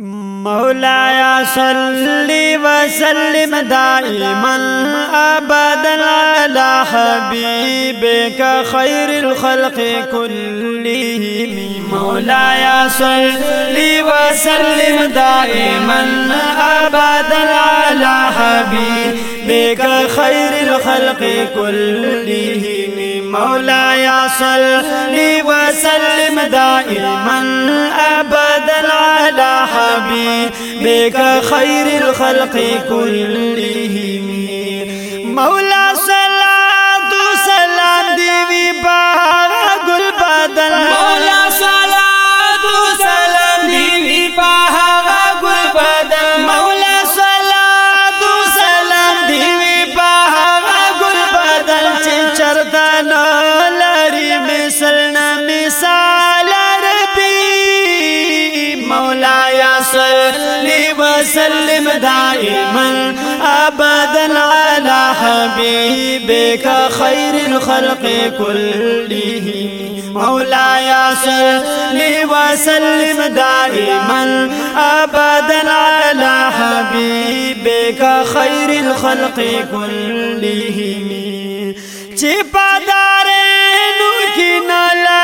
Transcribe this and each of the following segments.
مولاي صل وسلم دائما ابدا على حبيبك خير الخلق كلهم. مولاي صل وسلم دائما ابدا على حبيبك خير الخلق كلهم. مولاي صل وسلم دائما ابدا على حبيبك خير الخلق كلهم. مولا وسلم دائما ابدا على حبيبك خير الخلق كلهم. مولاي صل وسلم دائما ابدا على حبيبك خير الخلق كلهم. چې پادارې نو کې نلاري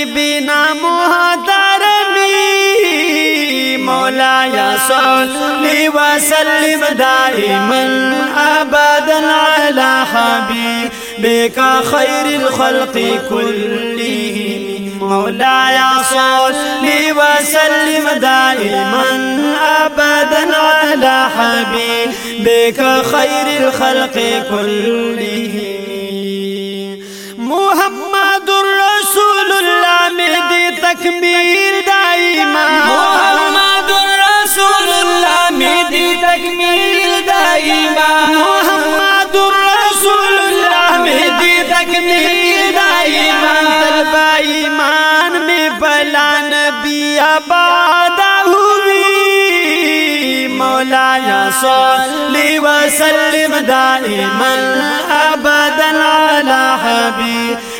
حبيبنا محترمي مولاي صل وسلم دائما ابدا على حبيبك خير الخلق كلهم مولاي صل وسلم دائما ابدا على حبيبك خير الخلق كلهم تکمیل دا ایمان محمد رسول اللہ میری تکمیل دا ایمان محمد رسول اللہ میری تکمیل دا ایمان طلبہ ایمان میں بلا نبی آبادہ ہوئی۔ مولانا صلی وسلم دائما ابدا علی حبیب۔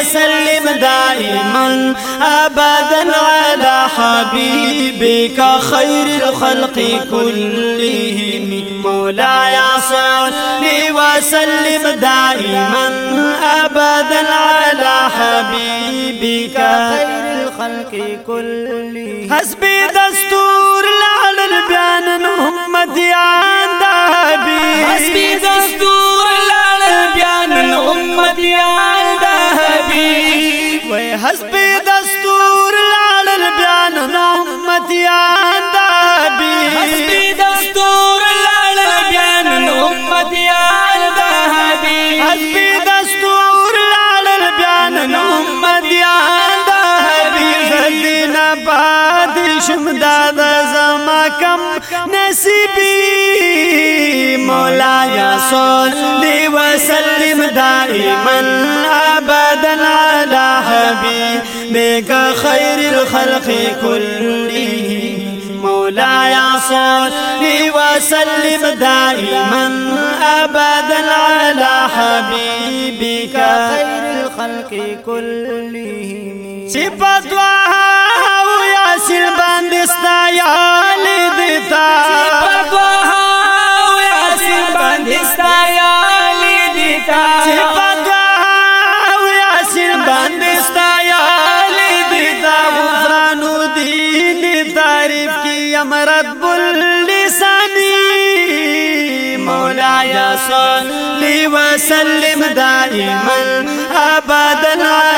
وسلم دائما ابدا على حبيبك خير الخلق كلهم. مولاي صل وسلم دائما ابدا على حبيبك خير الخلق كلهم. حسبي دستور لعل البيان محمد يا پادشم دادا زما کم نصیبی مولایا صلی وسلم دائما ابدا على حبيبك خير الخلق كلهم مولاي صل وسلم دائما ابدا على حبيبك خير الخلق كلهم صفات اصل بندستا یال دیتا۔ بابا اصل بندستا یال دیتا۔ بابا اصل بندستا یال دیتا۔ غفرانو صلی وسلم دائما ابدا